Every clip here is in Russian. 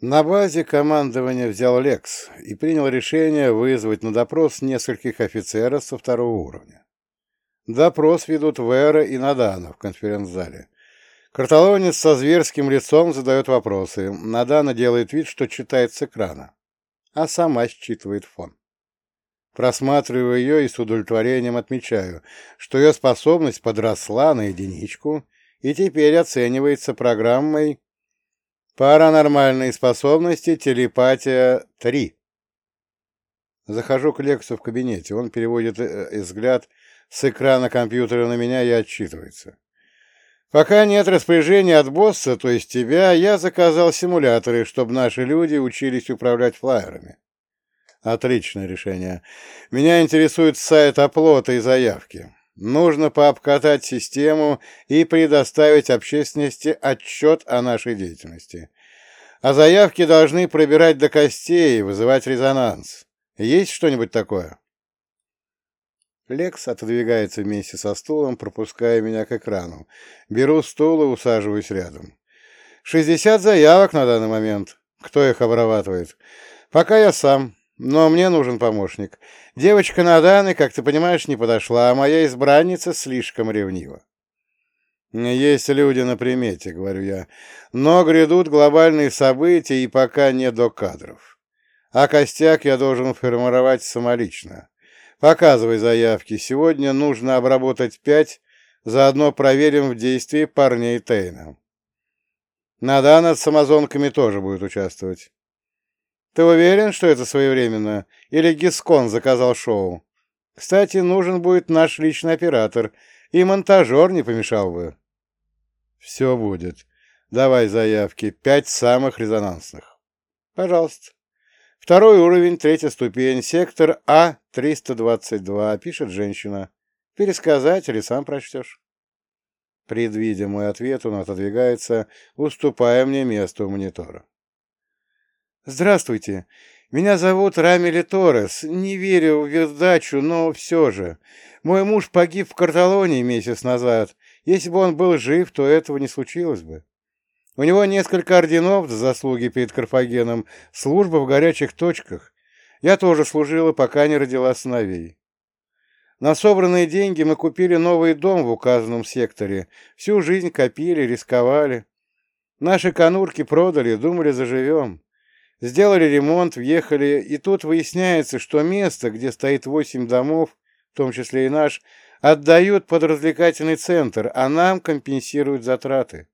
На базе командования взял Лекс и принял решение вызвать на допрос нескольких офицеров со второго уровня. Допрос ведут Вера и Надана в конференц-зале. Карталонец со зверским лицом задает вопросы. Надана делает вид, что читает с экрана, а сама считывает фон. Просматриваю ее и с удовлетворением отмечаю, что ее способность подросла на единичку и теперь оценивается программой Паранормальные способности, телепатия 3. Захожу к Лексу в кабинете. Он переводит э, взгляд с экрана компьютера на меня и отчитывается. Пока нет распоряжения от босса, то есть тебя, я заказал симуляторы, чтобы наши люди учились управлять флайерами. Отличное решение. Меня интересует сайт оплота и заявки. Нужно пообкатать систему и предоставить общественности отчет о нашей деятельности. А заявки должны пробирать до костей и вызывать резонанс. Есть что-нибудь такое? Лекс отодвигается вместе со стулом, пропуская меня к экрану. Беру стул и усаживаюсь рядом. Шестьдесят заявок на данный момент. Кто их обрабатывает? Пока я сам. Но мне нужен помощник. Девочка на Наданы, как ты понимаешь, не подошла, а моя избранница слишком ревнива. «Есть люди на примете», — говорю я, — «но грядут глобальные события, и пока не до кадров. А костяк я должен формировать самолично. Показывай заявки. Сегодня нужно обработать пять, заодно проверим в действии парней Тейна. Надана с амазонками тоже будет участвовать. Ты уверен, что это своевременно? Или Гискон заказал шоу? Кстати, нужен будет наш личный оператор, и монтажер не помешал бы. Все будет. Давай заявки. Пять самых резонансных. Пожалуйста. Второй уровень, третья ступень, сектор А-322, пишет женщина. Пересказать или сам прочтешь? Предвидя мой ответ, он отодвигается, уступая мне место у монитора. «Здравствуйте. Меня зовут Рамили Торрес. Не верю в удачу, но все же. Мой муж погиб в Карталонии месяц назад. Если бы он был жив, то этого не случилось бы. У него несколько орденов за заслуги перед Карфагеном, служба в горячих точках. Я тоже служила, пока не родила сыновей. На собранные деньги мы купили новый дом в указанном секторе. Всю жизнь копили, рисковали. Наши конурки продали, думали, заживем. Сделали ремонт, въехали, и тут выясняется, что место, где стоит восемь домов, в том числе и наш, отдают под развлекательный центр, а нам компенсируют затраты.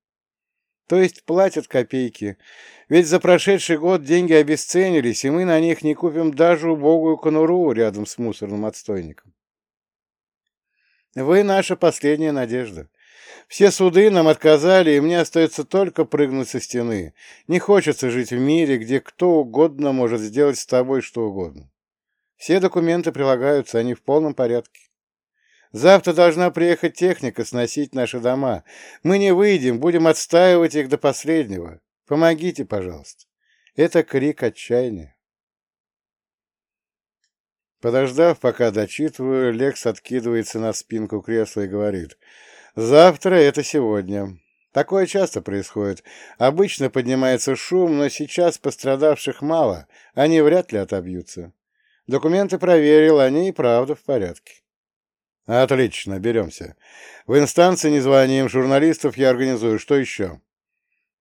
То есть платят копейки. Ведь за прошедший год деньги обесценились, и мы на них не купим даже убогую конуру рядом с мусорным отстойником. Вы наша последняя надежда. Все суды нам отказали, и мне остается только прыгнуть со стены. Не хочется жить в мире, где кто угодно может сделать с тобой что угодно. Все документы прилагаются, они в полном порядке. Завтра должна приехать техника сносить наши дома. Мы не выйдем, будем отстаивать их до последнего. Помогите, пожалуйста. Это крик отчаяния. Подождав, пока дочитываю, Лекс откидывается на спинку кресла и говорит — Завтра — это сегодня. Такое часто происходит. Обычно поднимается шум, но сейчас пострадавших мало, они вряд ли отобьются. Документы проверил, они и правда в порядке. Отлично, беремся. В инстанции незванием журналистов я организую. Что еще?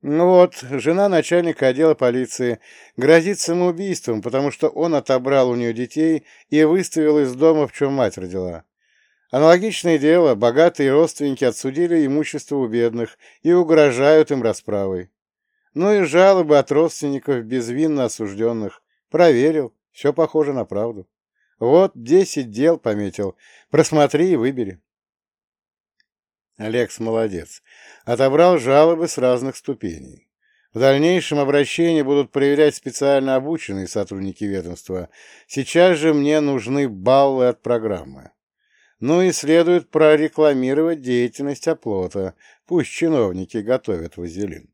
Ну вот, жена начальника отдела полиции грозит самоубийством, потому что он отобрал у нее детей и выставил из дома, в чем мать родила. Аналогичное дело, богатые родственники отсудили имущество у бедных и угрожают им расправой. Ну и жалобы от родственников безвинно осужденных. Проверил, все похоже на правду. Вот десять дел пометил. Просмотри и выбери. Алекс молодец. Отобрал жалобы с разных ступеней. В дальнейшем обращения будут проверять специально обученные сотрудники ведомства. Сейчас же мне нужны баллы от программы. Ну и следует прорекламировать деятельность оплота, пусть чиновники готовят вазелин.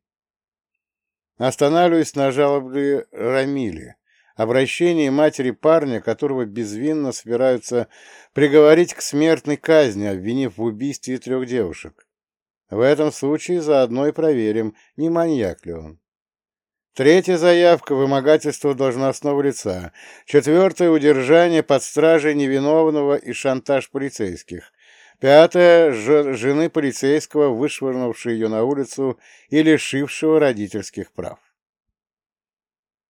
Останавливаюсь на жалобе Рамили, обращении матери парня, которого безвинно собираются приговорить к смертной казни, обвинив в убийстве трех девушек. В этом случае заодно и проверим, не маньяк ли он. Третья заявка – вымогательство должностного лица. Четвертое – удержание под стражей невиновного и шантаж полицейских. Пятое – жены полицейского, вышвырнувшей ее на улицу и лишившего родительских прав.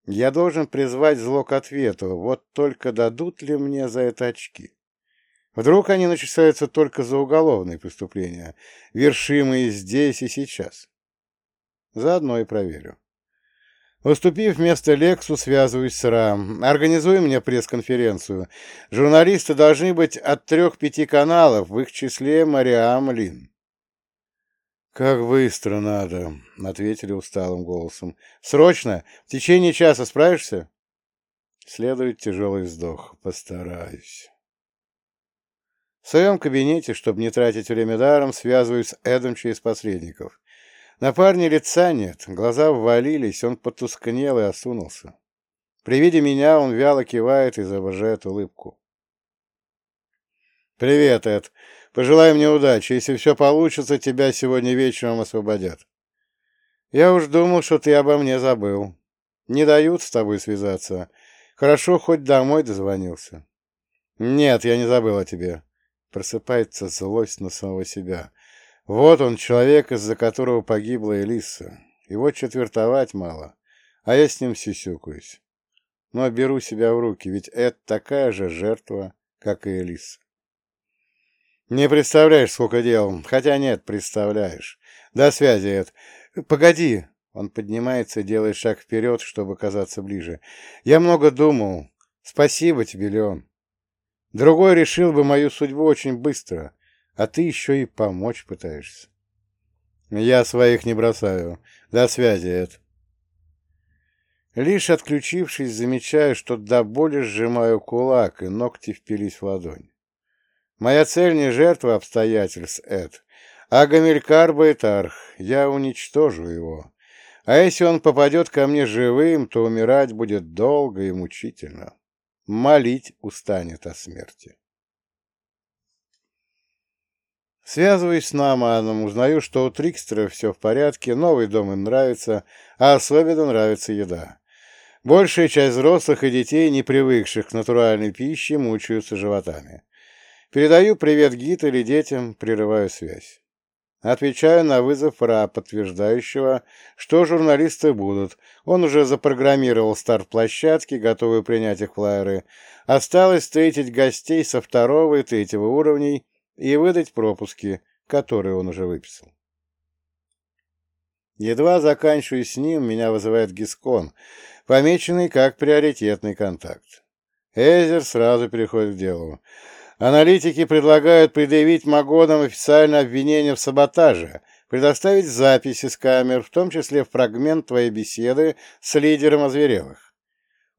Я должен призвать зло к ответу, вот только дадут ли мне за это очки? Вдруг они начисляются только за уголовные преступления, вершимые здесь и сейчас? Заодно и проверю. Уступив место Лексу, связываюсь с РАМ. Организуй мне пресс-конференцию. Журналисты должны быть от трех-пяти каналов, в их числе Мариам Лин. «Как быстро надо», — ответили усталым голосом. «Срочно! В течение часа справишься?» Следует тяжелый вздох. «Постараюсь». В своем кабинете, чтобы не тратить время даром, связываюсь с Эдом через посредников. На парне лица нет, глаза ввалились, он потускнел и осунулся. При виде меня он вяло кивает и изображает улыбку. «Привет, Эд. Пожелай мне удачи. Если все получится, тебя сегодня вечером освободят. Я уж думал, что ты обо мне забыл. Не дают с тобой связаться. Хорошо, хоть домой дозвонился». «Нет, я не забыл о тебе». Просыпается злость на самого себя. Вот он, человек, из-за которого погибла Элиса. Его четвертовать мало, а я с ним сисюкаюсь. Но беру себя в руки, ведь это такая же жертва, как и Элиса. Не представляешь, сколько дел. Хотя нет, представляешь. До связи, Эд. Погоди. Он поднимается делает шаг вперед, чтобы казаться ближе. Я много думал. Спасибо тебе, Леон. Другой решил бы мою судьбу очень быстро а ты еще и помочь пытаешься. Я своих не бросаю. До связи, Эд. Лишь отключившись, замечаю, что до боли сжимаю кулак, и ногти впились в ладонь. Моя цель не жертва обстоятельств, Эд, а Гамилькар Байтарх. Я уничтожу его. А если он попадет ко мне живым, то умирать будет долго и мучительно. Молить устанет о смерти. Связываюсь с Наманом, узнаю, что у Трикстера все в порядке, новый дом им нравится, а особенно нравится еда. Большая часть взрослых и детей, не привыкших к натуральной пище, мучаются животами. Передаю привет Гит или детям, прерываю связь. Отвечаю на вызов РА, подтверждающего, что журналисты будут. Он уже запрограммировал старт площадки, готовый принять их флайеры. Осталось встретить гостей со второго и третьего уровней и выдать пропуски, которые он уже выписал. Едва заканчиваю с ним, меня вызывает Гискон, помеченный как приоритетный контакт. Эзер сразу переходит к делу. Аналитики предлагают предъявить Магонам официальное обвинение в саботаже, предоставить записи с камер, в том числе фрагмент твоей беседы с лидером озверелых.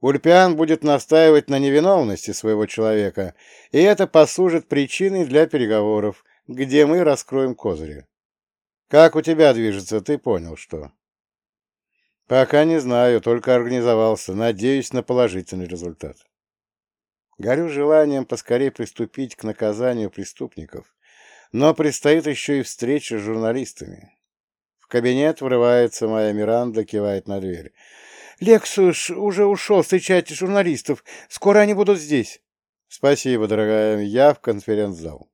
Ульпиан будет настаивать на невиновности своего человека, и это послужит причиной для переговоров, где мы раскроем козыри. Как у тебя движется, ты понял, что? Пока не знаю, только организовался, надеюсь на положительный результат. Горю желанием поскорее приступить к наказанию преступников, но предстоит еще и встреча с журналистами. В кабинет врывается моя Миранда, кивает на дверь. Лексус уже ушел встречать журналистов. Скоро они будут здесь. Спасибо, дорогая. Я в конференц-зал.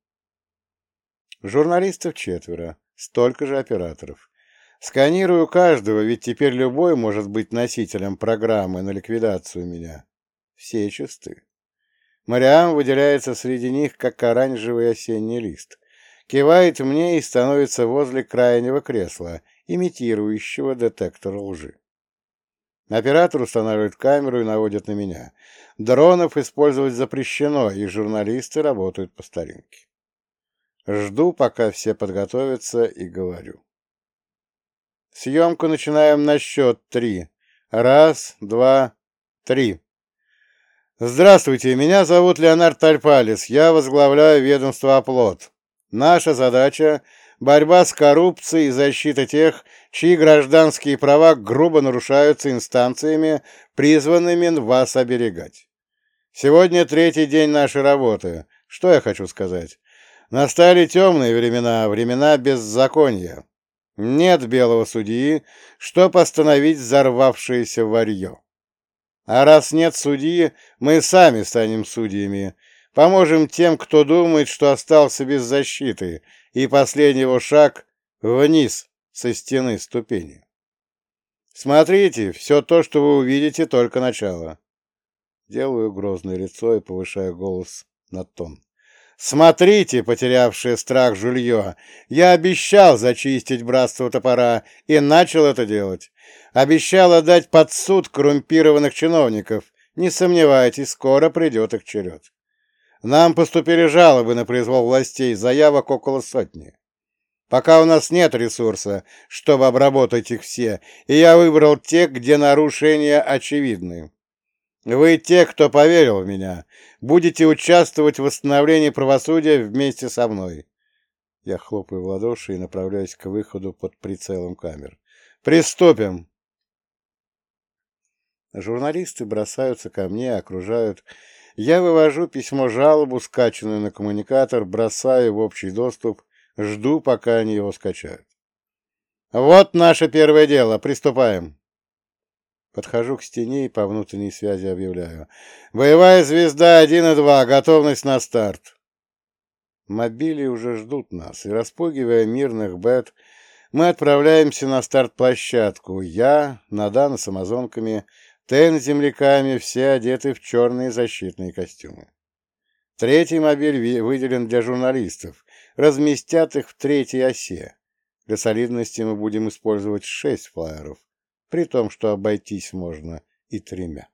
Журналистов четверо, столько же операторов. Сканирую каждого, ведь теперь любой может быть носителем программы на ликвидацию меня. Все чисты. Мариам выделяется среди них, как оранжевый осенний лист. Кивает мне и становится возле крайнего кресла, имитирующего детектор лжи. Оператор устанавливает камеру и наводит на меня. Дронов использовать запрещено, и журналисты работают по старинке. Жду, пока все подготовятся, и говорю. Съемку начинаем на счет три. Раз, два, три. Здравствуйте, меня зовут Леонард Тальпалис. Я возглавляю ведомство «Оплот». Наша задача борьба с коррупцией и защита тех, чьи гражданские права грубо нарушаются инстанциями, призванными вас оберегать. Сегодня третий день нашей работы. Что я хочу сказать? Настали темные времена, времена беззакония. Нет белого судьи, чтоб остановить взорвавшееся варье. А раз нет судьи, мы сами станем судьями, поможем тем, кто думает, что остался без защиты, и последний его шаг вниз со стены ступени. Смотрите, все то, что вы увидите, только начало. Делаю грозное лицо и повышаю голос на тон. «Смотрите, потерявшее страх жулье, я обещал зачистить братство топора и начал это делать. Обещал отдать под суд коррумпированных чиновников. Не сомневайтесь, скоро придет их черед. Нам поступили жалобы на произвол властей, заявок около сотни. Пока у нас нет ресурса, чтобы обработать их все, и я выбрал те, где нарушения очевидны. Вы те, кто поверил в меня, будете участвовать в восстановлении правосудия вместе со мной. Я хлопаю в ладоши и направляюсь к выходу под прицелом камер. Приступим! Журналисты бросаются ко мне, окружают. Я вывожу письмо-жалобу, скачанную на коммуникатор, бросаю в общий доступ, жду, пока они его скачают. Вот наше первое дело. Приступаем. Подхожу к стене и по внутренней связи объявляю. «Боевая звезда 1 и 2. Готовность на старт!» Мобили уже ждут нас, и, распугивая мирных бет, мы отправляемся на старт-площадку. Я, Надана с амазонками, Тен с земляками, все одеты в черные защитные костюмы. Третий мобиль выделен для журналистов. Разместят их в третьей осе. Для солидности мы будем использовать шесть флайеров при том, что обойтись можно и тремя.